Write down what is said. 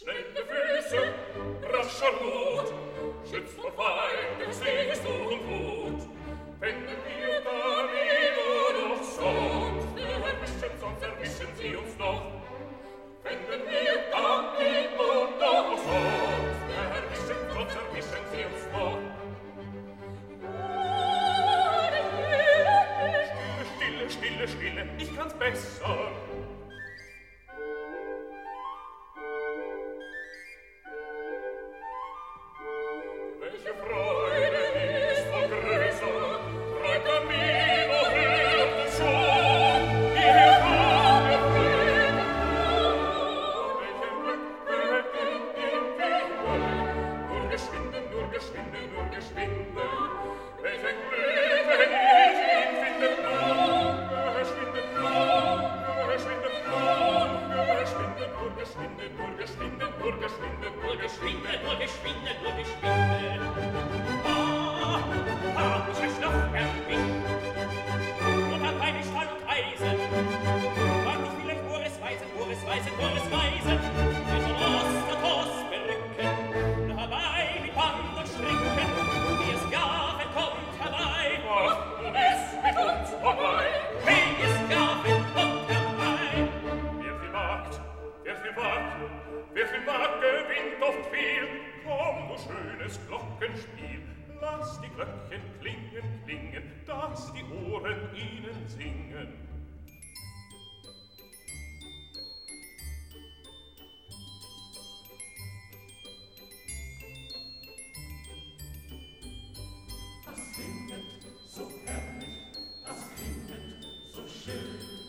Schnelle Füße, rascher Mut, schützt vor Feinden, siehst du und Wut. Wenn wir damit nur noch sonst erwischen, sonst erwischen sie uns noch. Wenn wir damit nur noch sonst erwischen, sonst erwischen sie uns noch. Stille, stille, stille, ich kann's besser. Weise, Boris weiß, Boris Weise, weiß. schönes Glockenspiel. Lass die Glöckchen klingen, klingen, dass die Ohren ihnen singen. Das klingt so herrlich, das klingt so schön.